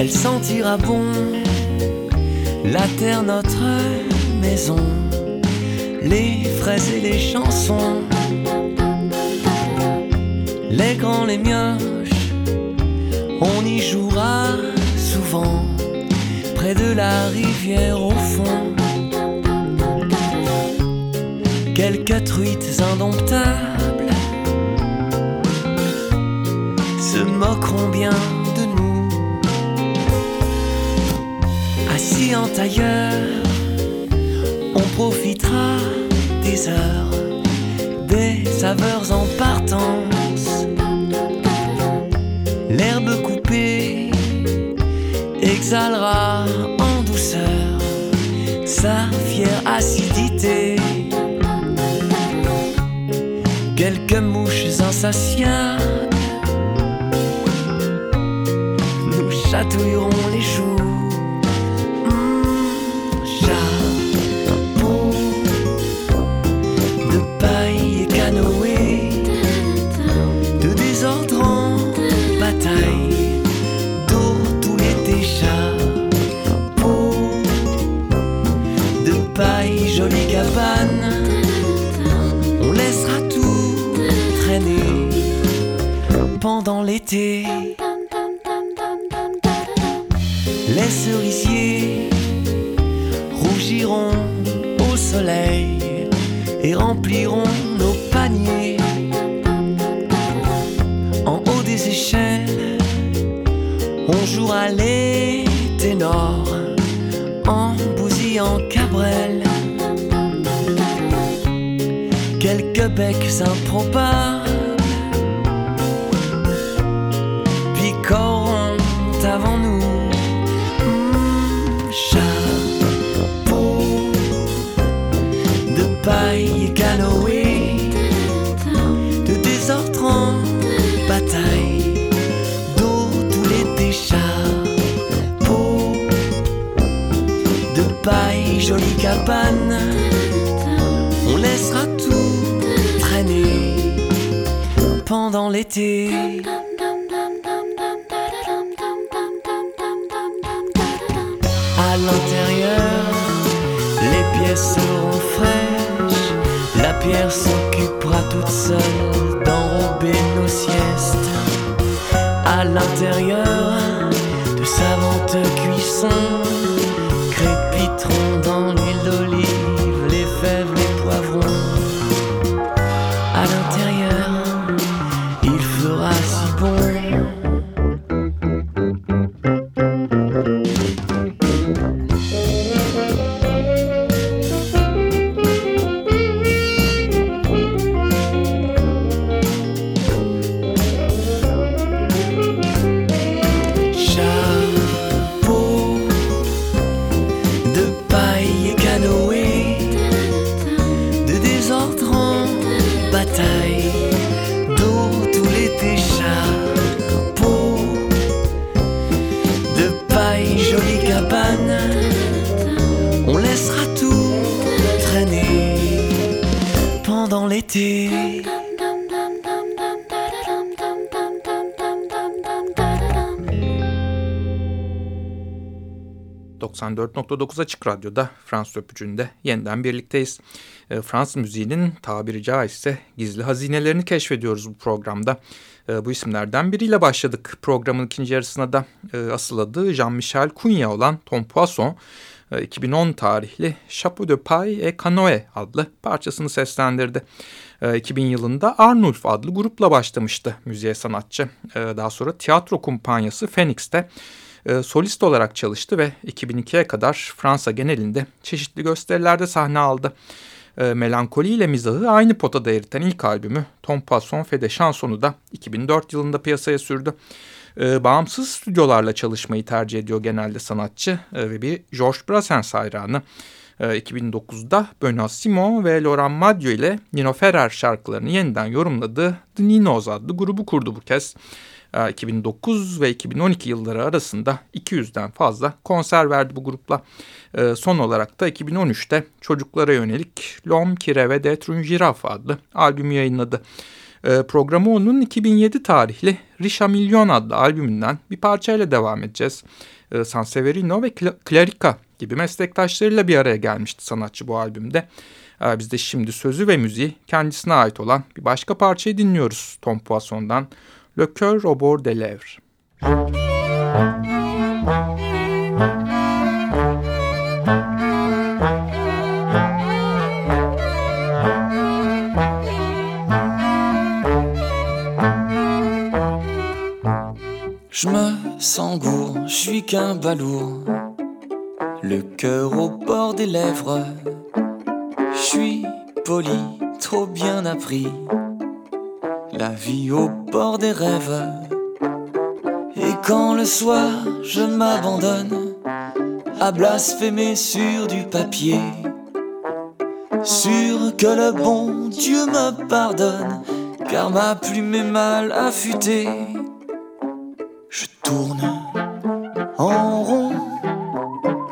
elle sentira bon. La terre, notre maison, les fraises et les chansons, les grands, les mioches, on y jouera souvent, près de la rivière au fond. Quelques truites indomptables se moqueront bien en ailleurs, on profitera des heures, des saveurs en partance. L'herbe coupée exhalera en douceur sa fière acidité. Quelques mouches insatiables nous chatouilleront les jours. Les cerisiers rougiront au soleil et rempliront nos paniers. En haut des échelles, on jouera les ténors en bousillant Cabrel. Quelques becs improbables jolie, cabane, on laissera tout traîner pendant l'été. À l'intérieur, les pièces seront fraîches, la pierre s'occupera toute seule d'enrober nos siestes. À l'intérieur de savantes cuissons con el 94.9 Açık Radyo'da Fransız Öpücüğü'nde yeniden birlikteyiz. E, Fransız müziğinin tabiri caizse gizli hazinelerini keşfediyoruz bu programda. E, bu isimlerden biriyle başladık. Programın ikinci yarısına da e, asıl adı Jean-Michel Cunha olan Tom Poisson. 2010 e, tarihli Chapeau de Paille et Canoe adlı parçasını seslendirdi. 2000 ee, yılında Arnulf adlı grupla başlamıştı müziğe sanatçı. Daha sonra tiyatro kumpanyası Phoenix'te e, solist olarak çalıştı ve 2002'ye kadar Fransa genelinde çeşitli gösterilerde sahne aldı. E, melankoli ile mizahı aynı potada eriten ilk albümü Tom Passon Fede Şanson'u da 2004 yılında piyasaya sürdü. E, bağımsız stüdyolarla çalışmayı tercih ediyor genelde sanatçı e, ve bir George Brassens hayranı. 2009'da Bernard Simon ve Laurent Maggio ile Nino Ferrer şarkılarını yeniden yorumladığı The Ninos adlı grubu kurdu bu kez. 2009 ee, ve 2012 yılları arasında 200'den fazla konser verdi bu grupla. Ee, son olarak da 2013'te çocuklara yönelik Lom Kire ve Detrun Giraf adlı albüm yayınladı. Ee, programı onun 2007 tarihli Risha Milyon adlı albümünden bir parçayla devam edeceğiz. Sanseverino ve Clarica gibi meslektaşlarıyla bir araya gelmişti sanatçı bu albümde. Biz de şimdi sözü ve müziği kendisine ait olan bir başka parçayı dinliyoruz Tom Poisson'dan. le cœur au bord des lèvres. Je me sens je suis qu'un balourd, le cœur au bord des lèvres. Je suis poli, trop bien appris la vie au bord des rêves. Et quand le soir je m'abandonne à blasphémer sur du papier, sûr que le bon Dieu me pardonne, car ma plume est mal affûtée, je tourne en rond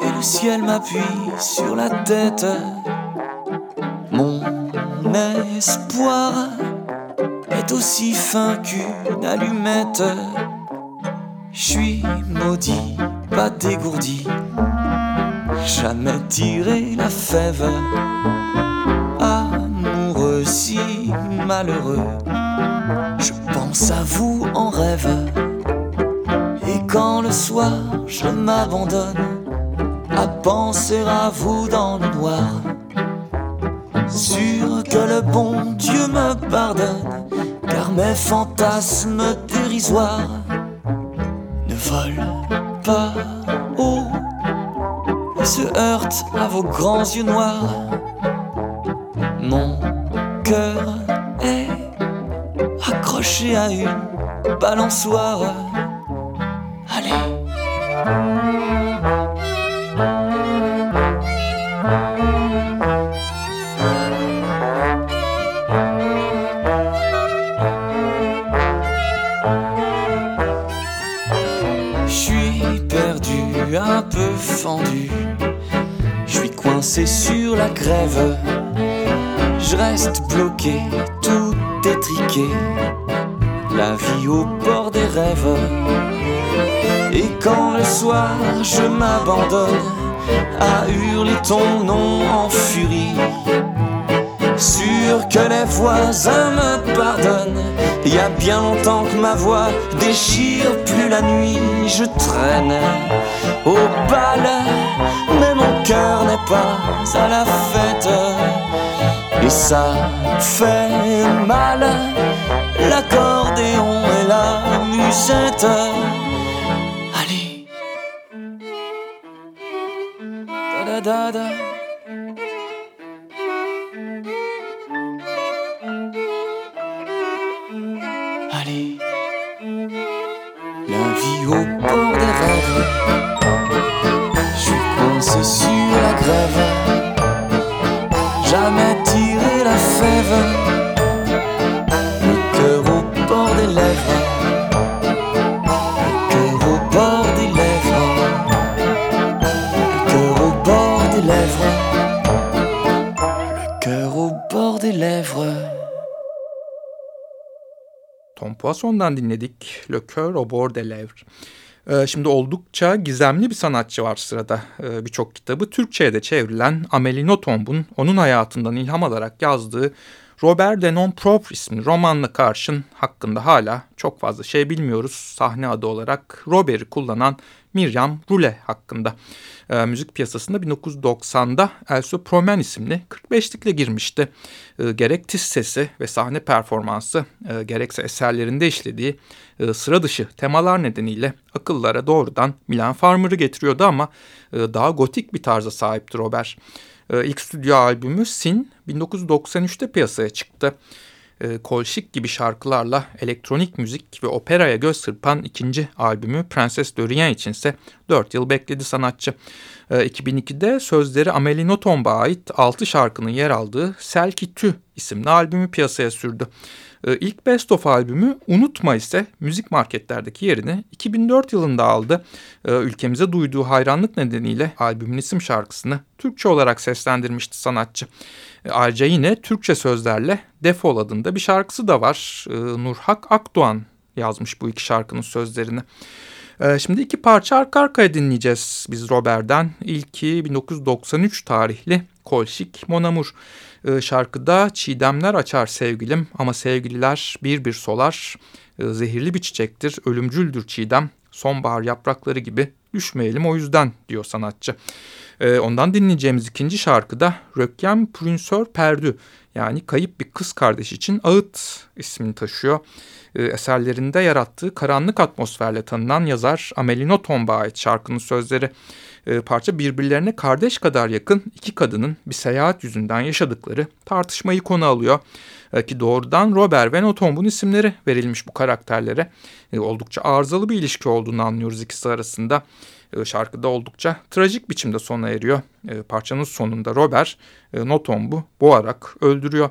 et le ciel m'appuie sur la tête. Mon espoir aussi fin qu'une allumette. Je suis maudit, pas dégourdi, jamais tiré la fève. Amoureux si malheureux, je pense à vous en rêve. Et quand le soir je m'abandonne à penser à vous dans le noir, sûr que le bon Dieu me pardonne mes fantasmes dérisoires ne volent pas haut et se heurtent à vos grands yeux noirs. Mon cœur est accroché à une balançoire. je m'abandonne à hurler ton nom en furie. Sûr que les voisins me pardonnent, il y a bien longtemps que ma voix déchire plus la nuit. Je traîne au bal, mais mon cœur n'est pas à la fête. Et ça fait mal, l'accordéon et la musette. da da. cœur au bord des lèvres. Tom Poisson'dan dinledik. Le Coeur au bord des lèvres. Ee, şimdi oldukça gizemli bir sanatçı var sırada. Ee, Birçok kitabı Türkçe'ye de çevrilen Amélie Nothomb onun hayatından ilham alarak yazdığı Robert de Nonpropre isimli romanla karşın hakkında hala çok fazla şey bilmiyoruz. Sahne adı olarak Robert'i kullanan Miriam Rule hakkında. E, müzik piyasasında 1990'da Elso Promen isimli 45'likle girmişti. E, gerek tiz sesi ve sahne performansı e, gerekse eserlerinde işlediği e, sıra dışı temalar nedeniyle akıllara doğrudan Milan Farmer'ı getiriyordu ama e, daha gotik bir tarza sahipti Robert. E, ee, ilk stüdyo albümü Sin 1993'te piyasaya çıktı e, kolşik gibi şarkılarla elektronik müzik ve operaya göz kırpan ikinci albümü Prenses Dorian içinse 4 yıl bekledi sanatçı. E, 2002'de sözleri Amelie Nothomb'a ait 6 şarkının yer aldığı Selki Tü isimli albümü piyasaya sürdü. Ee, ilk Best of albümü Unutma ise müzik marketlerdeki yerini 2004 yılında aldı. Ee, ülkemize duyduğu hayranlık nedeniyle albümün isim şarkısını Türkçe olarak seslendirmişti sanatçı. Ee, ayrıca yine Türkçe sözlerle Defol adında bir şarkısı da var. Nurhak Akdoğan yazmış bu iki şarkının sözlerini. Şimdi iki parça arka arkaya dinleyeceğiz biz Robert'den. İlki 1993 tarihli Kolşik Monamur. Ee, şarkıda çiğdemler açar sevgilim ama sevgililer bir bir solar. Ee, zehirli bir çiçektir, ölümcüldür çiğdem. Sonbahar yaprakları gibi düşmeyelim o yüzden diyor sanatçı. Ee, ondan dinleyeceğimiz ikinci şarkıda Rökken Prünsör Perdü yani kayıp bir kız kardeş için Ağıt ismini taşıyor. eserlerinde yarattığı karanlık atmosferle tanınan yazar Amelino Tomb'a ait şarkının sözleri. E, parça birbirlerine kardeş kadar yakın iki kadının bir seyahat yüzünden yaşadıkları tartışmayı konu alıyor. E, ki doğrudan Robert ve Notomb'un isimleri verilmiş bu karakterlere. E, oldukça arızalı bir ilişki olduğunu anlıyoruz ikisi arasında. E, şarkıda oldukça trajik biçimde sona eriyor. parçanın sonunda Robert e, Notomb'u boğarak öldürüyor.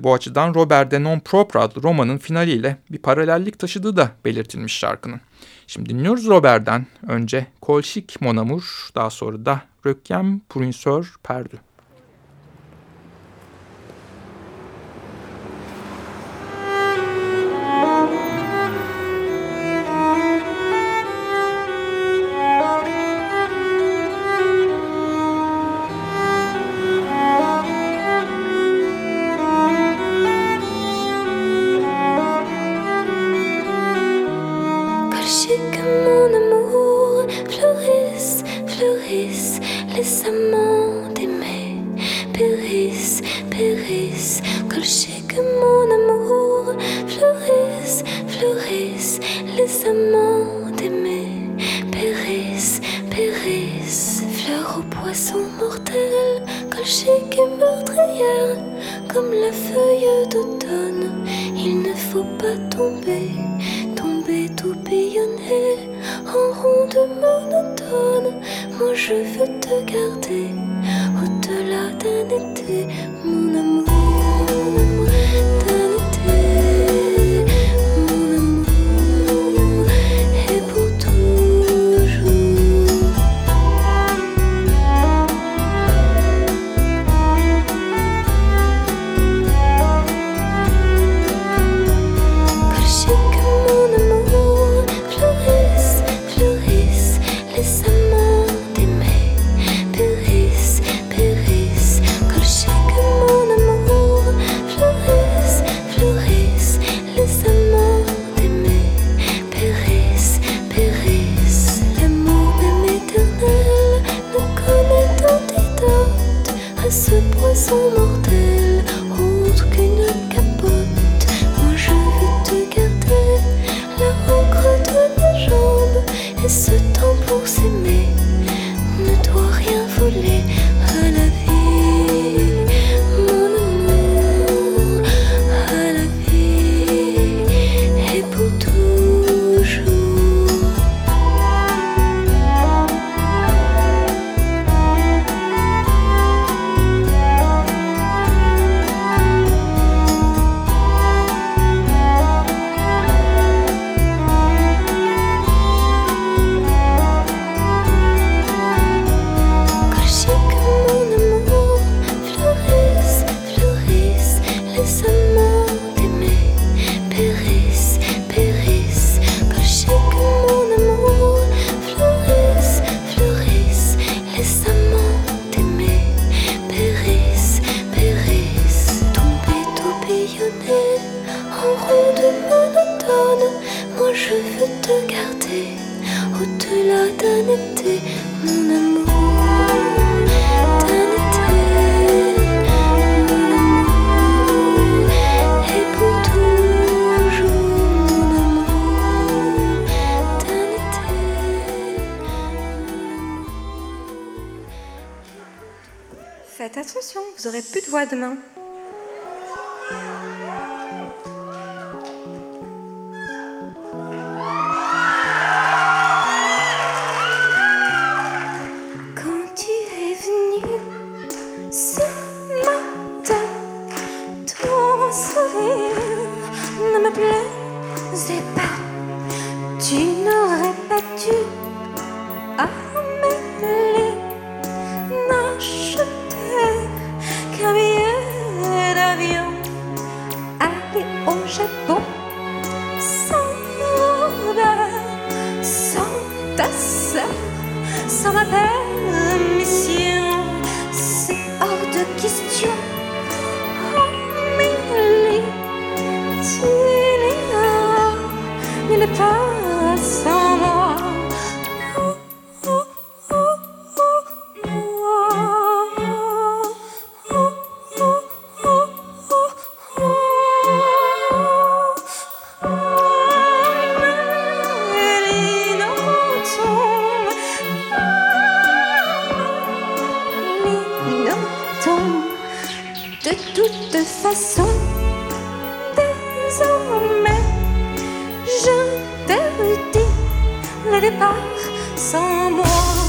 bu açıdan Robert de Non Propre adlı romanın finaliyle bir paralellik taşıdığı da belirtilmiş şarkının. Şimdi dinliyoruz Robert'den önce Kolşik Monamur, daha sonra da Rökkem Purinsör Perdü. iris, fleur au poisson mortel, colchique et meurtrière, comme la feuille d'automne. Il ne faut pas tomber, tomber tout billonné, en rond de monotone. Moi je veux te garder, au-delà d'un été, mon amour. n'aurai plus de voix demain. départ sans moi.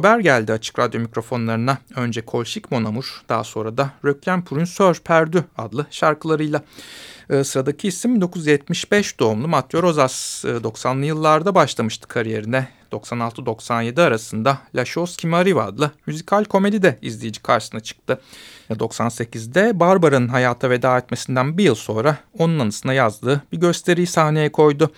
Robert geldi açık radyo mikrofonlarına. Önce Kolşik Monamur, daha sonra da Röklem Prunsör Perdü adlı şarkılarıyla. Ee, sıradaki isim 1975 doğumlu Mathieu Rozas. 90'lı ee, yıllarda başlamıştı kariyerine. 96-97 arasında La Chose Kimariva adlı müzikal komedi de izleyici karşısına çıktı. 98'de ee, Barbar'ın hayata veda etmesinden bir yıl sonra onun anısına yazdığı bir gösteriyi sahneye koydu.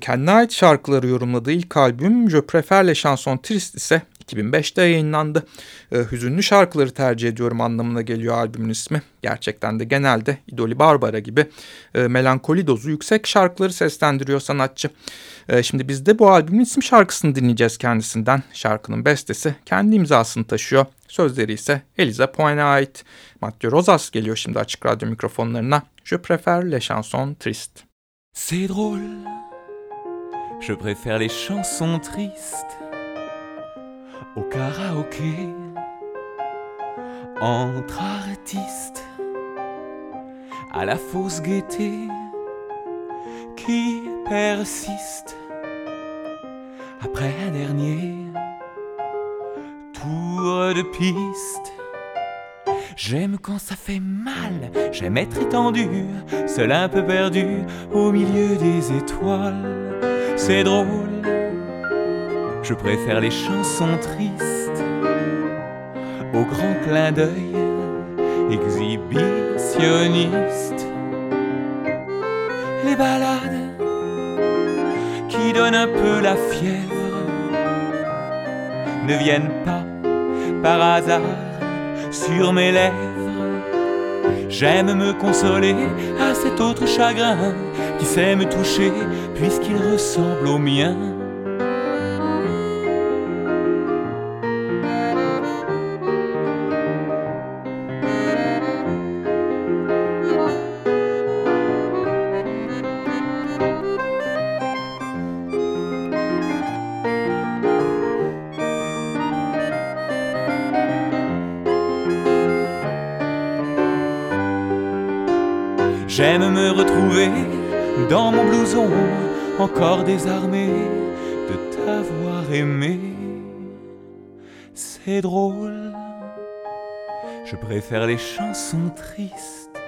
Kendine ait şarkıları yorumladığı ilk albüm Je Préfère les Chansons Tristes ise 2005'te yayınlandı. Ee, hüzünlü şarkıları tercih ediyorum anlamına geliyor albümün ismi. Gerçekten de genelde İdoli Barbara gibi e, melankoli dozu yüksek şarkıları seslendiriyor sanatçı. E, şimdi biz de bu albümün isim şarkısını dinleyeceğiz kendisinden. Şarkının bestesi kendi imzasını taşıyor. Sözleri ise Eliza Poen'a ait. Matteo Rosas geliyor şimdi açık radyo mikrofonlarına. Je préfère les chansons tristes. C'est drôle. Je préfère les chansons tristes. au karaoké entre artistes à la fausse gaieté qui persiste après un dernier tour de piste. J'aime quand ça fait mal, j'aime être étendu, seul un peu perdu au milieu des étoiles. C'est drôle je préfère les chansons tristes Aux grands clin d'œil Exhibitionnistes Les ballades qui donnent un peu la fièvre ne viennent pas par hasard sur mes lèvres. J'aime me consoler à cet autre chagrin qui sait me toucher puisqu'il ressemble au mien. dans mon blouson, encore désarmé de t'avoir aimé. C'est drôle, je préfère les chansons tristes.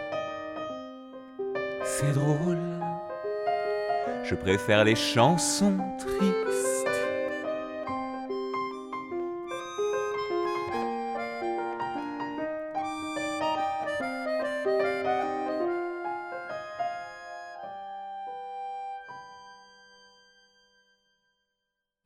C'est drôle, je préfère les chansons tristes.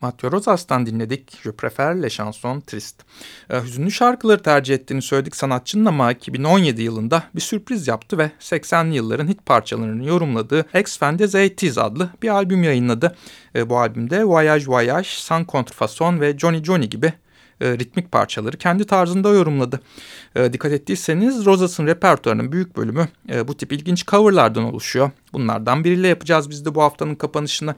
Matteo Rosas'tan dinledik. Je préfère les chansons triste. Ee, hüzünlü şarkıları tercih ettiğini söyledik sanatçının ama 2017 yılında bir sürpriz yaptı ve 80'li yılların hit parçalarını yorumladığı Ex Fendes 80's adlı bir albüm yayınladı. Ee, bu albümde Voyage Voyage, San Contrafason ve Johnny Johnny gibi e, ritmik parçaları kendi tarzında yorumladı. Ee, dikkat ettiyseniz Rosas'ın repertuarının büyük bölümü e, bu tip ilginç coverlardan oluşuyor. Bunlardan biriyle yapacağız biz de bu haftanın kapanışını.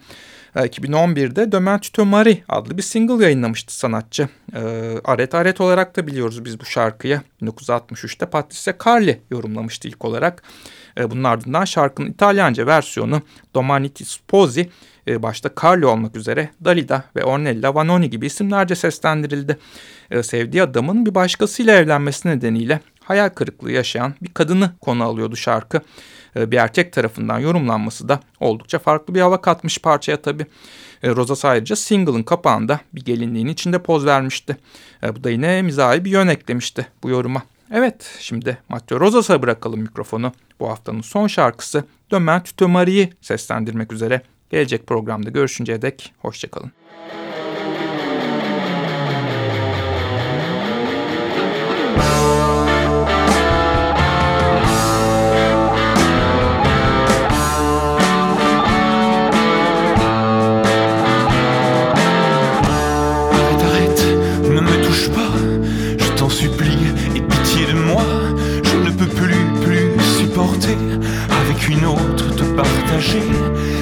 2011'de Dömen Tütö Mari adlı bir single yayınlamıştı sanatçı. Ee, aret Aret olarak da biliyoruz biz bu şarkıyı. 1963'te Patrice Carli yorumlamıştı ilk olarak. Ee, bunun ardından şarkının İtalyanca versiyonu Domaniti Sposi e, başta Carli olmak üzere Dalida ve Ornella Vanoni gibi isimlerce seslendirildi. Ee, sevdiği adamın bir başkasıyla evlenmesi nedeniyle hayal kırıklığı yaşayan bir kadını konu alıyordu şarkı. E, bir erkek tarafından yorumlanması da oldukça farklı bir hava katmış parçaya tabi. E, Rosa ayrıca single'ın kapağında bir gelinliğin içinde poz vermişti. E, bu da yine mizahi bir yön eklemişti bu yoruma. Evet şimdi Matteo Rosas'a bırakalım mikrofonu. Bu haftanın son şarkısı Dömer Tütömari'yi seslendirmek üzere. Gelecek programda görüşünceye dek hoşçakalın.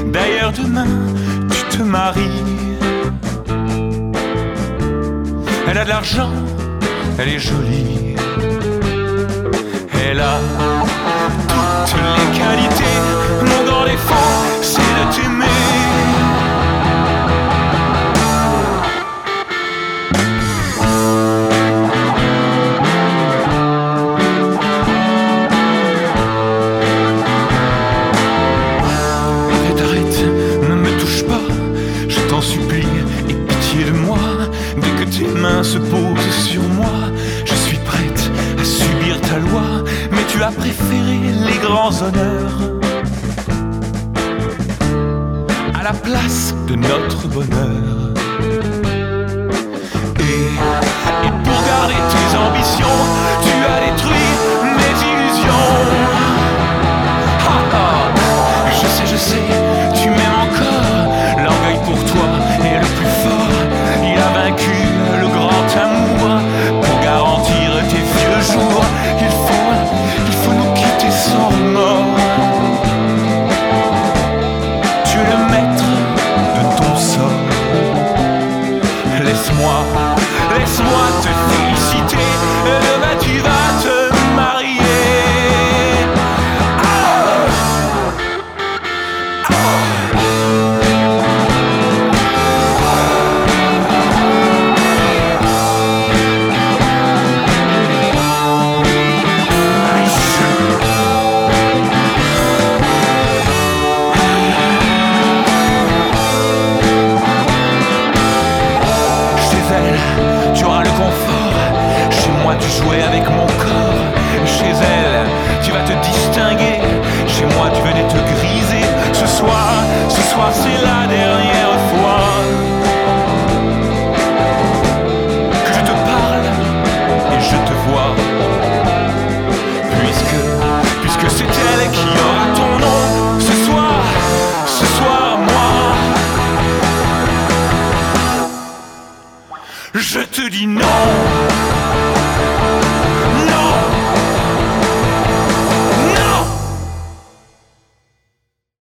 D'ailleurs, demain, tu te maries. Elle a de l'argent, elle est jolie. Elle a toutes les qualités. Mon grand défaut, c'est de t'aimer. tu as préféré les grands honneurs à la place de notre bonheur. Et, pour garder tes ambitions, tu as détruit.